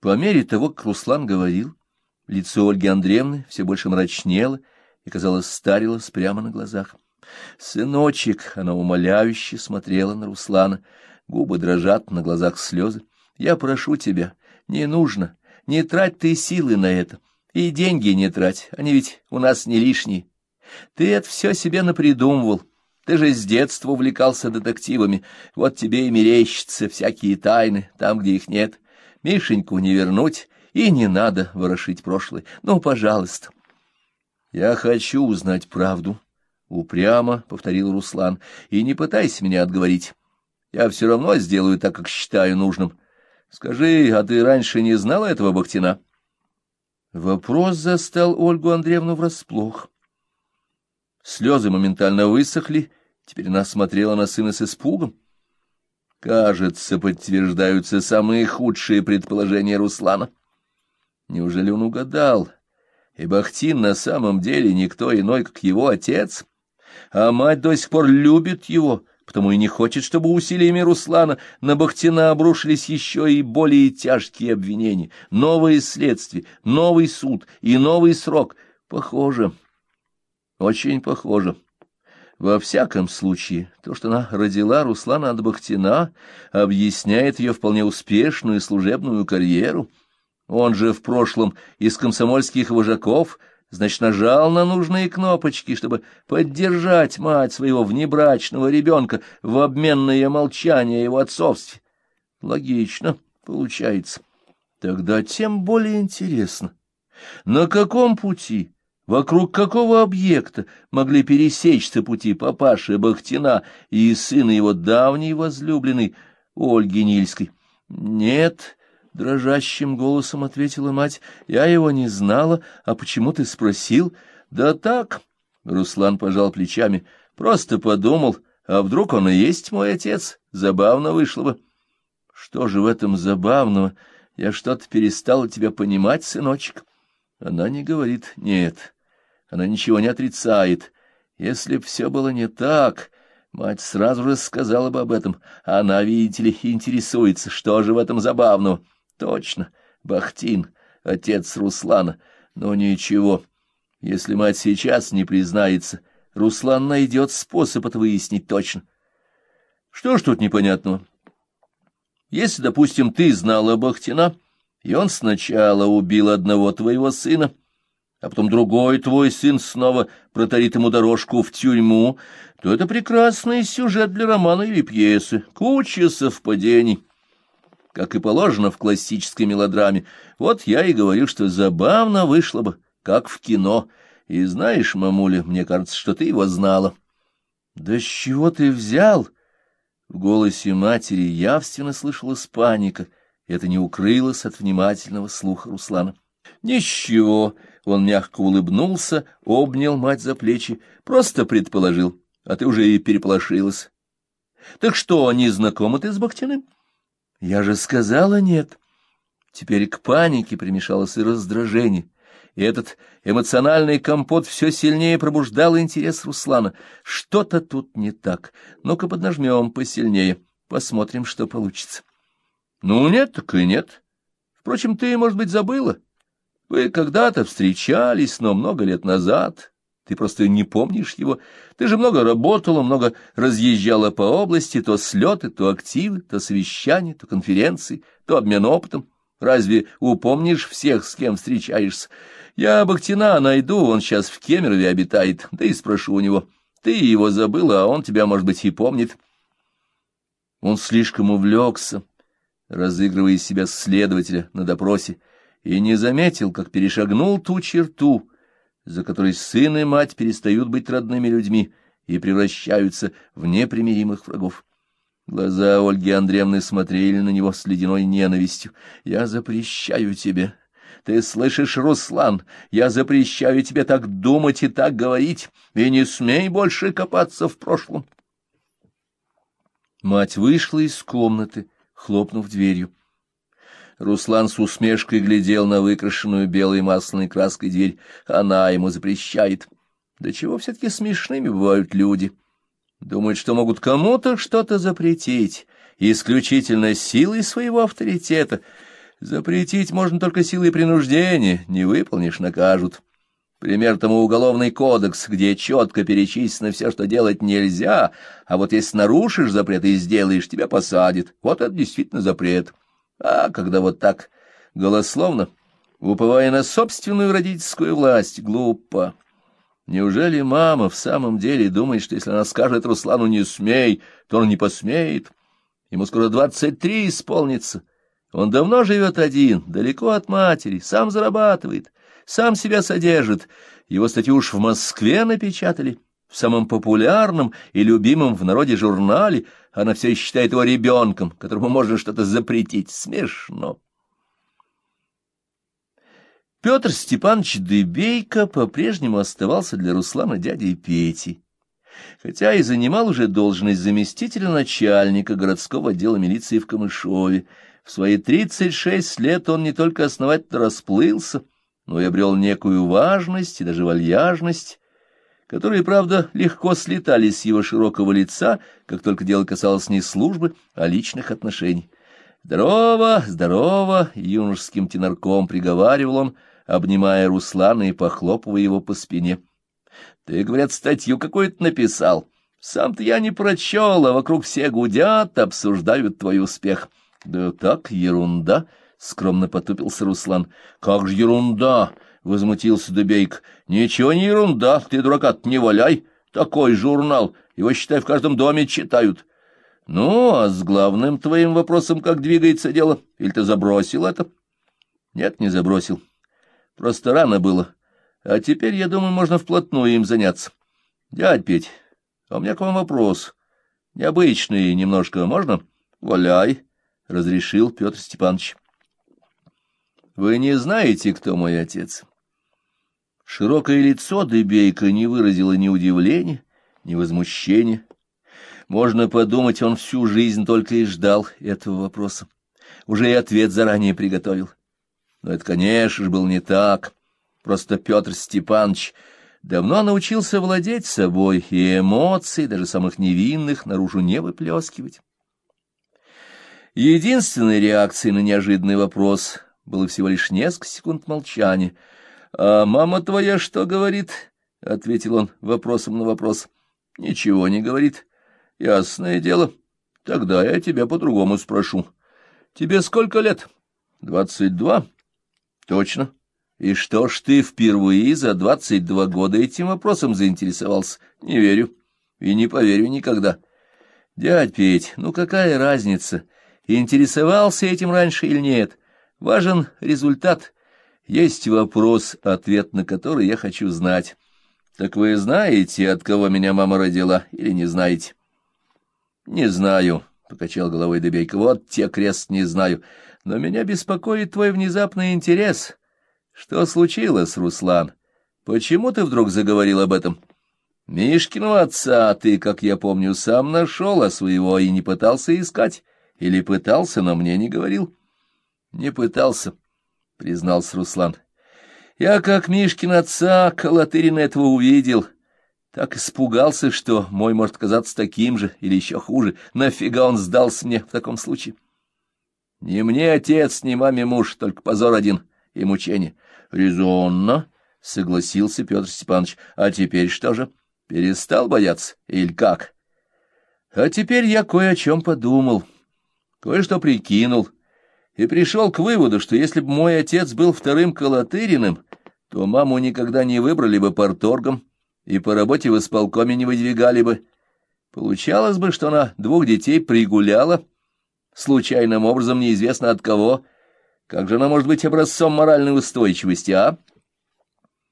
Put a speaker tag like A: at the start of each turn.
A: По мере того, как Руслан говорил, лицо Ольги Андреевны все больше мрачнело и, казалось, старилось прямо на глазах. «Сыночек!» — она умоляюще смотрела на Руслана. Губы дрожат, на глазах слезы. «Я прошу тебя, не нужно, не трать ты силы на это. И деньги не трать, они ведь у нас не лишние. Ты это все себе напридумывал. Ты же с детства увлекался детективами. Вот тебе и мерещатся всякие тайны, там, где их нет. Мишеньку не вернуть, и не надо ворошить прошлое. Ну, пожалуйста. Я хочу узнать правду, — упрямо повторил Руслан, — и не пытайся меня отговорить. Я все равно сделаю так, как считаю нужным. Скажи, а ты раньше не знала этого Бахтина? Вопрос застал Ольгу Андреевну врасплох. Слезы моментально высохли, теперь она смотрела на сына с испугом. Кажется, подтверждаются самые худшие предположения Руслана. Неужели он угадал? И Бахтин на самом деле никто иной, как его отец. А мать до сих пор любит его, потому и не хочет, чтобы усилиями Руслана на Бахтина обрушились еще и более тяжкие обвинения, новые следствия, новый суд и новый срок. Похоже, очень похоже. Во всяком случае, то, что она родила Руслана от Бахтина, объясняет ее вполне успешную служебную карьеру. Он же в прошлом из комсомольских вожаков, значит, нажал на нужные кнопочки, чтобы поддержать мать своего внебрачного ребенка в обменное молчание его отцовстве. Логично получается. Тогда тем более интересно. На каком пути? Вокруг какого объекта могли пересечься пути папаши Бахтина и сына его давней возлюбленной Ольги Нильской? Нет, — дрожащим голосом ответила мать, — я его не знала, а почему ты спросил? Да так, — Руслан пожал плечами, — просто подумал, а вдруг он и есть мой отец, забавно вышло бы. Что же в этом забавного? Я что-то перестала тебя понимать, сыночек. Она не говорит «нет». Она ничего не отрицает. Если б все было не так, мать сразу же сказала бы об этом. Она, видите ли, интересуется, что же в этом забавного. Точно, Бахтин, отец Руслана. Но ничего, если мать сейчас не признается, Руслан найдет способ это выяснить точно. Что ж тут непонятного? Если, допустим, ты знала Бахтина, и он сначала убил одного твоего сына, — а потом другой твой сын снова протарит ему дорожку в тюрьму, то это прекрасный сюжет для романа или пьесы, куча совпадений. Как и положено в классической мелодраме, вот я и говорю, что забавно вышло бы, как в кино. И знаешь, мамуля, мне кажется, что ты его знала. — Да с чего ты взял? В голосе матери явственно слышалась паника, и это не укрылось от внимательного слуха Руслана. — Ничего, он мягко улыбнулся, обнял мать за плечи, просто предположил, а ты уже и переполошилась. — Так что, не знакома ты с Бахтиным? — Я же сказала нет. Теперь к панике примешалось и раздражение, и этот эмоциональный компот все сильнее пробуждал интерес Руслана. Что-то тут не так. Ну-ка поднажмем посильнее, посмотрим, что получится. — Ну, нет, так и нет. Впрочем, ты, может быть, забыла. — вы когда-то встречались, но много лет назад. Ты просто не помнишь его. Ты же много работала, много разъезжала по области, то слеты, то активы, то совещания, то конференции, то обмен опытом. Разве упомнишь всех, с кем встречаешься? Я Бахтина найду, он сейчас в Кемерове обитает, да и спрошу у него. Ты его забыла, а он тебя, может быть, и помнит. Он слишком увлекся, разыгрывая себя следователя на допросе, и не заметил, как перешагнул ту черту, за которой сын и мать перестают быть родными людьми и превращаются в непримиримых врагов. Глаза Ольги Андреевны смотрели на него с ледяной ненавистью. «Я запрещаю тебе. Ты слышишь, Руслан? Я запрещаю тебе так думать и так говорить, и не смей больше копаться в прошлом». Мать вышла из комнаты, хлопнув дверью. Руслан с усмешкой глядел на выкрашенную белой масляной краской дверь. Она ему запрещает. Да чего все-таки смешными бывают люди. Думают, что могут кому-то что-то запретить, исключительно силой своего авторитета. Запретить можно только силой принуждения, не выполнишь — накажут. Пример тому уголовный кодекс, где четко перечислено все, что делать нельзя, а вот если нарушишь запрет и сделаешь, тебя посадят. Вот это действительно запрет. А когда вот так голословно, уповая на собственную родительскую власть, глупо. Неужели мама в самом деле думает, что если она скажет Руслану «не смей», то он не посмеет? Ему скоро двадцать три исполнится. Он давно живет один, далеко от матери, сам зарабатывает, сам себя содержит. Его статью уж в Москве напечатали, в самом популярном и любимом в народе журнале. Она все считает его ребенком, которому можно что-то запретить. Смешно. Петр Степанович Дыбейко по-прежнему оставался для Руслана дядей Пети, хотя и занимал уже должность заместителя начальника городского отдела милиции в Камышове. В свои тридцать шесть лет он не только основательно расплылся, но и обрел некую важность и даже вальяжность, которые, правда, легко слетали с его широкого лица, как только дело касалось не службы, а личных отношений. «Здорово, здорово!» — юношеским тенорком приговаривал он, обнимая Руслана и похлопывая его по спине. «Ты, говорят, статью какую-то написал. Сам-то я не прочел, а вокруг все гудят, обсуждают твой успех». «Да так, ерунда!» — скромно потупился Руслан. «Как же ерунда!» — возмутился Дубейк. «Ничего не ерунда, ты, дурака, не валяй. Такой журнал, его, считай, в каждом доме читают». «Ну, а с главным твоим вопросом как двигается дело? Или ты забросил это?» «Нет, не забросил. Просто рано было. А теперь, я думаю, можно вплотную им заняться. Дядь Петь, а у меня к вам вопрос. Необычный немножко, можно? Валяй». — разрешил Петр Степанович. — Вы не знаете, кто мой отец? Широкое лицо Дебейка не выразило ни удивления, ни возмущения. Можно подумать, он всю жизнь только и ждал этого вопроса. Уже и ответ заранее приготовил. Но это, конечно же, был не так. Просто Петр Степанович давно научился владеть собой и эмоций, даже самых невинных, наружу не выплескивать. Единственной реакцией на неожиданный вопрос было всего лишь несколько секунд молчания. «А мама твоя что говорит?» — ответил он вопросом на вопрос. «Ничего не говорит. Ясное дело. Тогда я тебя по-другому спрошу. Тебе сколько лет?» «Двадцать два?» «Точно. И что ж ты впервые за двадцать два года этим вопросом заинтересовался? Не верю. И не поверю никогда. Дядь Петь, ну какая разница?» интересовался этим раньше или нет. Важен результат. Есть вопрос, ответ на который я хочу знать. Так вы знаете, от кого меня мама родила, или не знаете? Не знаю, — покачал головой Дебейка. Вот те крест не знаю. Но меня беспокоит твой внезапный интерес. Что случилось, Руслан? Почему ты вдруг заговорил об этом? Мишкиного отца ты, как я помню, сам нашел, а своего и не пытался искать. Или пытался, но мне не говорил? — Не пытался, — признался Руслан. — Я, как Мишкин отца, Колотырина этого увидел. Так испугался, что мой может казаться таким же или еще хуже. Нафига он сдался мне в таком случае? — Не мне отец, не маме муж, только позор один и мучение. — Резонно, — согласился Петр Степанович. — А теперь что же? Перестал бояться? Или как? — А теперь я кое о чем подумал. — кое-что прикинул и пришел к выводу, что если бы мой отец был вторым Колотыриным, то маму никогда не выбрали бы порторгом и по работе в исполкоме не выдвигали бы. Получалось бы, что она двух детей пригуляла, случайным образом неизвестно от кого. Как же она может быть образцом моральной устойчивости, а?